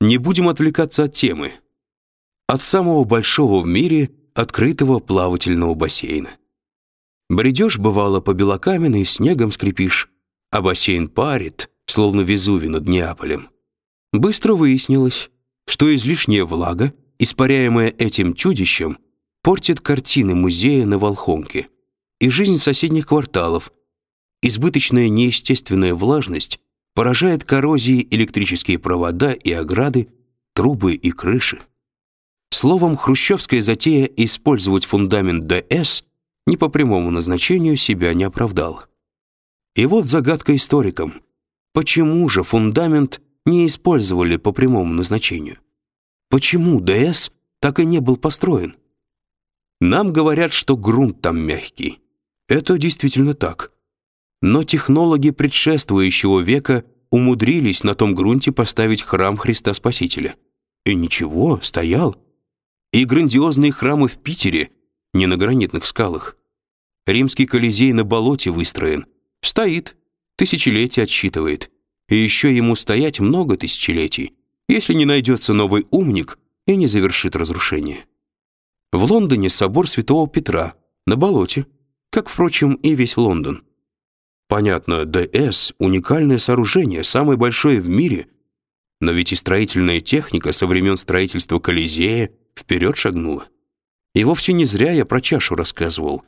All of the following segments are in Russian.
Не будем отвлекаться от темы. От самого большого в мире открытого плавательного бассейна. Бредешь, бывало, по белокаменной, снегом скрипишь, а бассейн парит, словно Везувий над Неаполем. Быстро выяснилось, что излишняя влага, испаряемая этим чудищем, портит картины музея на Волхонке и жизнь соседних кварталов. Избыточная неестественная влажность поражает коррозией электрические провода и ограды, трубы и крыши. Словом, хрущевская затея использовать фундамент ДС не по прямому назначению себя не оправдала. И вот загадка историкам. Почему же фундамент не использовали по прямому назначению? Почему ДС так и не был построен? Нам говорят, что грунт там мягкий. Это действительно так. Но технологи предшествующего века умудрились на том грунте поставить храм Христа Спасителя. И ничего, стоял. И грандиозные храмы в Питере, не на гранитных скалах. Римский Колизей на болоте выстроен. Стоит, тысячелетия отсчитывает. И еще ему стоять много тысячелетий, если не найдется новый умник и не завершит разрушение. В Лондоне собор Святого Петра, на болоте, как, впрочем, и весь Лондон. Понятно, ДС — уникальное сооружение, самое большое в мире, но ведь и строительная техника со времен строительства Колизея вперед шагнула. И вовсе не зря я про чашу рассказывал.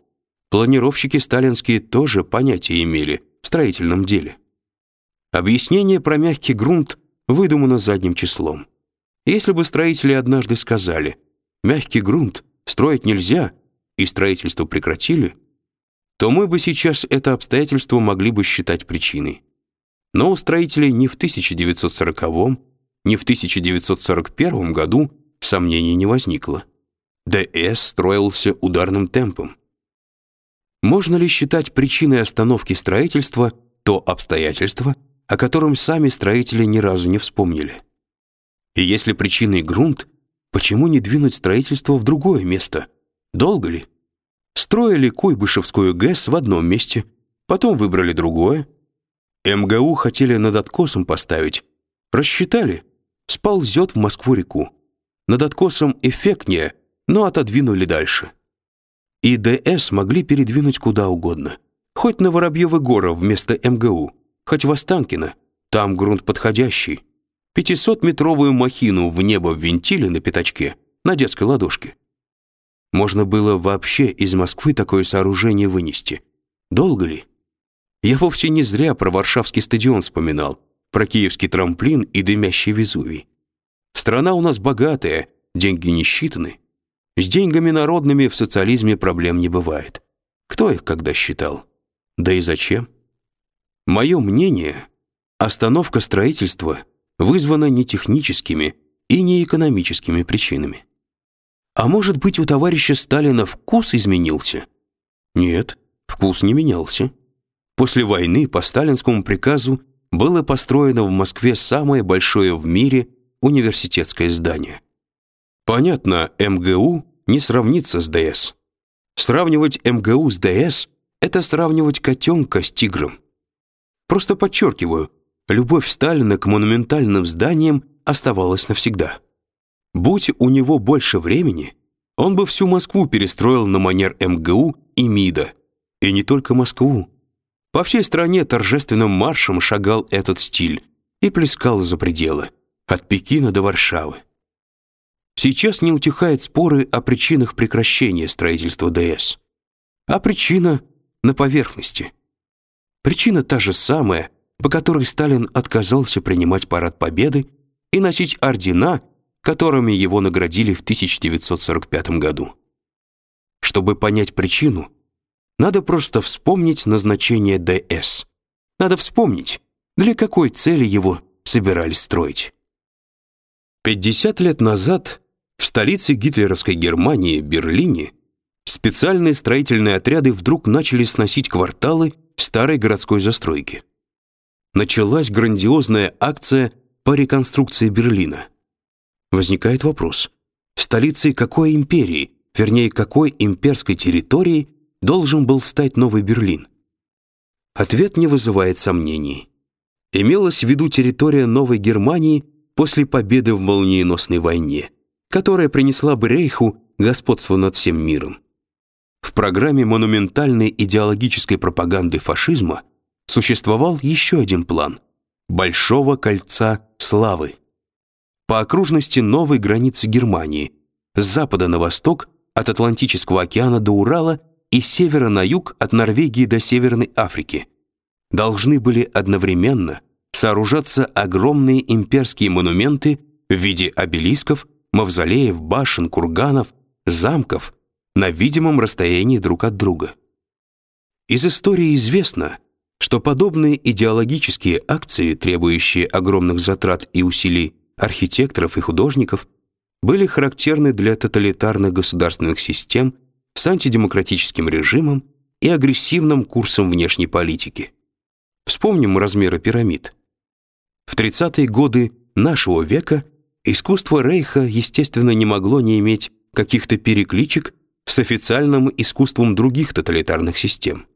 Планировщики сталинские тоже понятия имели в строительном деле. Объяснение про мягкий грунт выдумано задним числом. Если бы строители однажды сказали «мягкий грунт строить нельзя» и строительство прекратили, то мы бы сейчас это обстоятельство могли бы считать причиной. Но у строителей ни в 1940 ни в 1941 году сомнений не возникло. ДС строился ударным темпом. Можно ли считать причиной остановки строительства то обстоятельство, о котором сами строители ни разу не вспомнили? И если причиной грунт, почему не двинуть строительство в другое место? Долго ли? Строили Куйбышевскую ГЭС в одном месте, потом выбрали другое. МГУ хотели над откосом поставить. Рассчитали, сползет в Москву-реку. Над откосом эффектнее, но отодвинули дальше. И ДС могли передвинуть куда угодно. Хоть на Воробьевы горы вместо МГУ, хоть в Останкино, там грунт подходящий. 500-метровую махину в небо ввинтили на пятачке, на детской ладошке. Можно было вообще из Москвы такое сооружение вынести. Долго ли? Я вовсе не зря про Варшавский стадион вспоминал, про киевский трамплин и дымящий Везувий. Страна у нас богатая, деньги не считаны. С деньгами народными в социализме проблем не бывает. Кто их когда считал? Да и зачем? Мое мнение, остановка строительства вызвана не техническими и не экономическими причинами. А может быть, у товарища Сталина вкус изменился? Нет, вкус не менялся. После войны по сталинскому приказу было построено в Москве самое большое в мире университетское здание. Понятно, МГУ не сравнится с ДС. Сравнивать МГУ с ДС — это сравнивать котенка с тигром. Просто подчеркиваю, любовь Сталина к монументальным зданиям оставалась навсегда. Будь у него больше времени, он бы всю Москву перестроил на манер МГУ и МИДа. И не только Москву. По всей стране торжественным маршем шагал этот стиль и плескал за пределы, от Пекина до Варшавы. Сейчас не утихают споры о причинах прекращения строительства ДС. А причина на поверхности. Причина та же самая, по которой Сталин отказался принимать парад Победы и носить ордена которыми его наградили в 1945 году. Чтобы понять причину, надо просто вспомнить назначение ДС. Надо вспомнить, для какой цели его собирались строить. 50 лет назад в столице гитлеровской Германии, Берлине, специальные строительные отряды вдруг начали сносить кварталы старой городской застройки. Началась грандиозная акция по реконструкции Берлина. Возникает вопрос, столицей какой империи, вернее, какой имперской территории должен был стать Новый Берлин? Ответ не вызывает сомнений. Имелась в виду территория Новой Германии после победы в молниеносной войне, которая принесла бы Рейху господство над всем миром. В программе монументальной идеологической пропаганды фашизма существовал еще один план – Большого кольца славы. По окружности новой границы Германии, с запада на восток, от Атлантического океана до Урала и с севера на юг, от Норвегии до Северной Африки, должны были одновременно сооружаться огромные имперские монументы в виде обелисков, мавзолеев, башен, курганов, замков – на видимом расстоянии друг от друга. Из истории известно, что подобные идеологические акции, требующие огромных затрат и усилий архитекторов и художников, были характерны для тоталитарных государственных систем с антидемократическим режимом и агрессивным курсом внешней политики. Вспомним размеры пирамид. В 30-е годы нашего века искусство Рейха, естественно, не могло не иметь каких-то перекличек с официальным искусством других тоталитарных систем.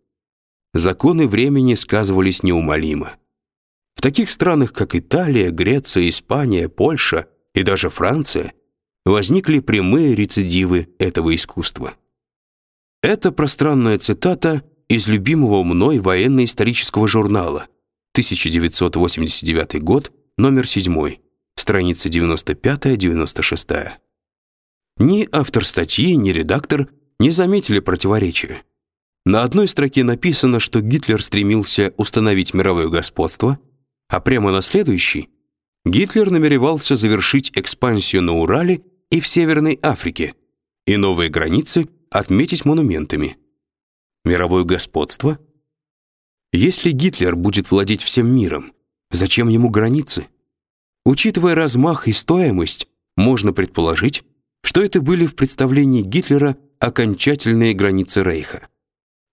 Законы времени сказывались неумолимо. Таких странах, как Италия, Греция, Испания, Польша и даже Франция, возникли прямые рецидивы этого искусства. Это пространная цитата из любимого мной военно-исторического журнала 1989 год, номер 7, страница 95-96. Ни автор статьи, ни редактор не заметили противоречия. На одной строке написано, что Гитлер стремился установить мировое господство, а прямо на следующей Гитлер намеревался завершить экспансию на Урале и в Северной Африке и новые границы отметить монументами. Мировое господство? Если Гитлер будет владеть всем миром, зачем ему границы? Учитывая размах и стоимость, можно предположить, что это были в представлении Гитлера окончательные границы Рейха.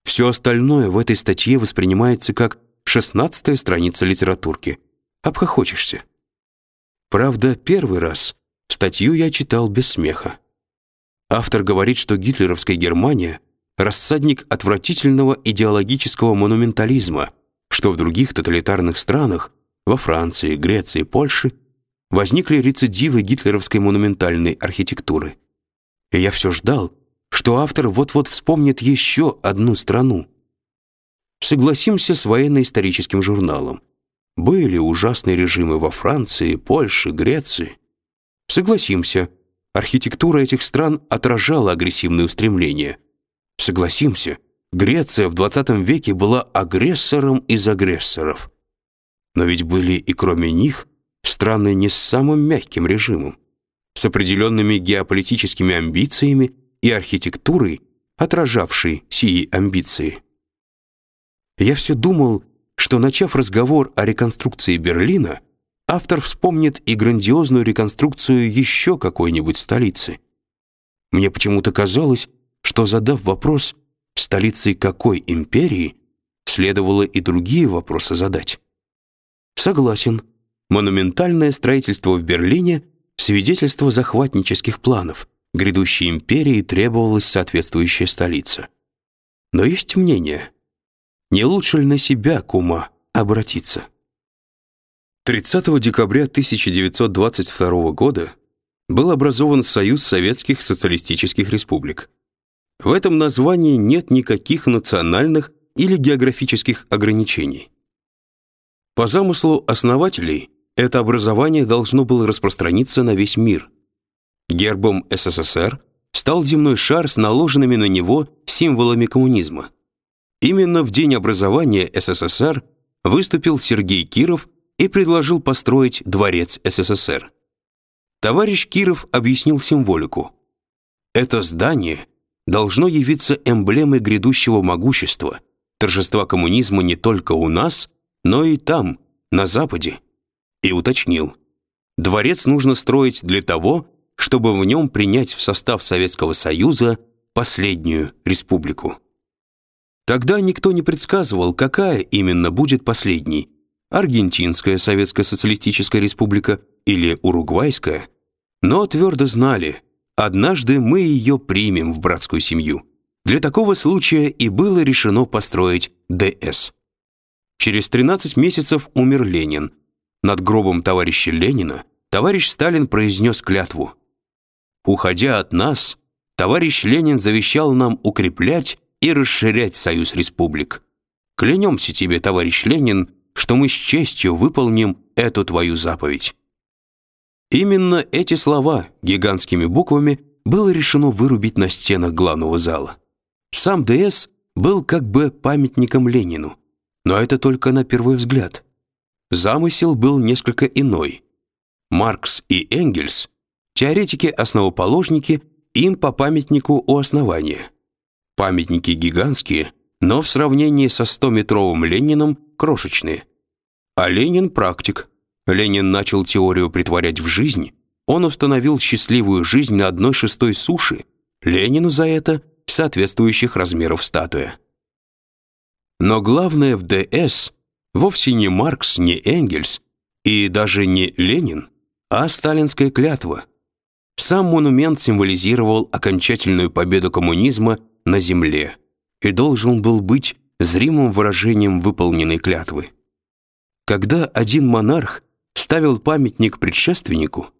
Все остальное в этой статье воспринимается как шестнадцатая страница литературки. Обхохочешься. Правда, первый раз статью я читал без смеха. Автор говорит, что гитлеровская Германия рассадник отвратительного идеологического монументализма, что в других тоталитарных странах, во Франции, Греции, Польше, возникли рецидивы гитлеровской монументальной архитектуры. И я все ждал, что автор вот-вот вспомнит еще одну страну. Согласимся с военно-историческим журналом. Были ужасные режимы во Франции, Польше, Греции. Согласимся, архитектура этих стран отражала агрессивные устремления. Согласимся, Греция в 20 веке была агрессором из агрессоров. Но ведь были и кроме них страны не с самым мягким режимом, с определенными геополитическими амбициями и архитектурой, отражавшей сии амбиции. Я все думал, что, начав разговор о реконструкции Берлина, автор вспомнит и грандиозную реконструкцию еще какой-нибудь столицы. Мне почему-то казалось, что, задав вопрос «столицей какой империи?», следовало и другие вопросы задать. Согласен, Монументальное строительство в Берлине — свидетельство захватнических планов. Грядущей империи требовалась соответствующая столица. Но есть мнение, не лучше ли на себя, кума, обратиться? 30 декабря 1922 года был образован Союз Советских Социалистических Республик. В этом названии нет никаких национальных или географических ограничений. По замыслу основателей это образование должно было распространиться на весь мир. Гербом СССР стал земной шар с наложенными на него символами коммунизма. Именно в день образования СССР выступил Сергей Киров и предложил построить дворец СССР. Товарищ Киров объяснил символику. Это здание должно явиться эмблемой грядущего могущества, торжества коммунизма не только у нас, но и там, на Западе и уточнил. Дворец нужно строить для того, чтобы в нем принять в состав Советского Союза последнюю республику. Тогда никто не предсказывал, какая именно будет последней – Аргентинская Советская Социалистическая Республика или Уругвайская, но твердо знали, однажды мы ее примем в братскую семью. Для такого случая и было решено построить ДС. Через 13 месяцев умер Ленин – над гробом товарища Ленина товарищ Сталин произнес клятву. Уходя от нас, товарищ Ленин завещал нам укреплять и расширять союз республик. Клянемся тебе, товарищ Ленин, что мы с честью выполним эту твою заповедь. Именно эти слова гигантскими буквами было решено вырубить на стенах главного зала. Сам ДС был как бы памятником Ленину, но это только на первый взгляд. Замысел был несколько иной. Маркс и Энгельс, теоретики-основоположники, им по памятнику у основания. Памятники гигантские, но в сравнении со 100-метровым Лениным крошечные. А Ленин практик. Ленин начал теорию притворять в жизнь. Он установил счастливую жизнь на одной шестой суши. Ленину за это соответствующих размеров статуя. Но главное в ДС вовсе не Маркс, не Энгельс и даже не Ленин, а сталинская клятва. Сам монумент символизировал окончательную победу коммунизма на земле и должен был быть зримым выражением выполненной клятвы. Когда один монарх ставил памятник предшественнику,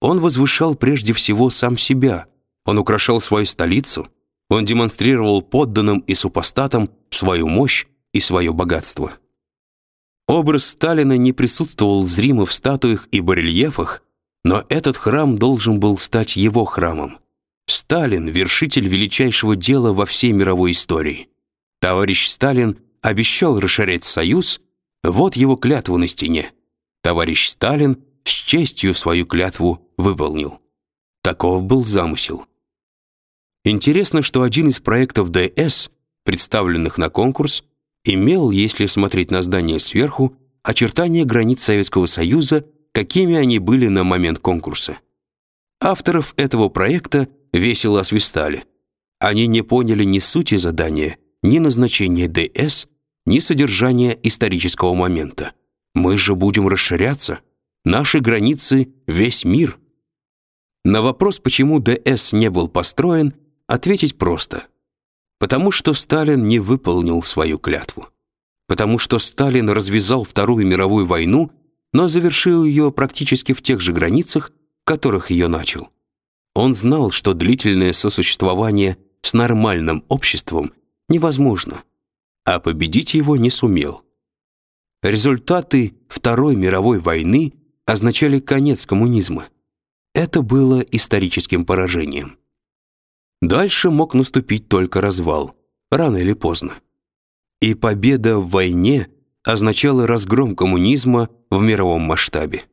он возвышал прежде всего сам себя, он украшал свою столицу, он демонстрировал подданным и супостатам свою мощь и свое богатство. Образ Сталина не присутствовал зримо в статуях и барельефах, но этот храм должен был стать его храмом. Сталин — вершитель величайшего дела во всей мировой истории. Товарищ Сталин обещал расширять союз, вот его клятва на стене. Товарищ Сталин с честью свою клятву выполнил. Таков был замысел. Интересно, что один из проектов ДС, представленных на конкурс, имел, если смотреть на здание сверху, очертания границ Советского Союза, какими они были на момент конкурса. Авторов этого проекта весело освистали. Они не поняли ни сути задания, ни назначения ДС, ни содержания исторического момента. Мы же будем расширяться. Наши границы — весь мир. На вопрос, почему ДС не был построен, ответить просто. Потому что Сталин не выполнил свою клятву. Потому что Сталин развязал Вторую мировую войну, но завершил ее практически в тех же границах, в которых ее начал. Он знал, что длительное сосуществование с нормальным обществом невозможно, а победить его не сумел. Результаты Второй мировой войны означали конец коммунизма. Это было историческим поражением. Дальше мог наступить только развал, рано или поздно. И победа в войне означала разгром коммунизма в мировом масштабе.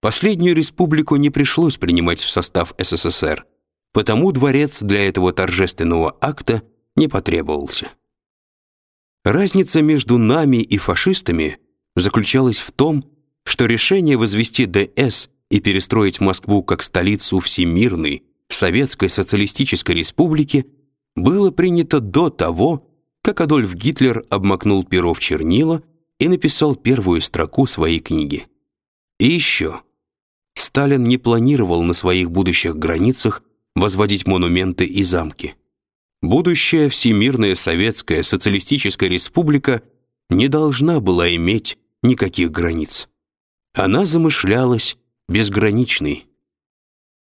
Последнюю республику не пришлось принимать в состав СССР, потому дворец для этого торжественного акта не потребовался. Разница между нами и фашистами заключалась в том, что решение возвести ДС и перестроить Москву как столицу всемирной Советской социалистической республике было принято до того, как Адольф Гитлер обмакнул перо в чернила и написал первую строку своей книги. И еще. Сталин не планировал на своих будущих границах возводить монументы и замки. Будущая Всемирная Советская Социалистическая Республика не должна была иметь никаких границ. Она замышлялась безграничной,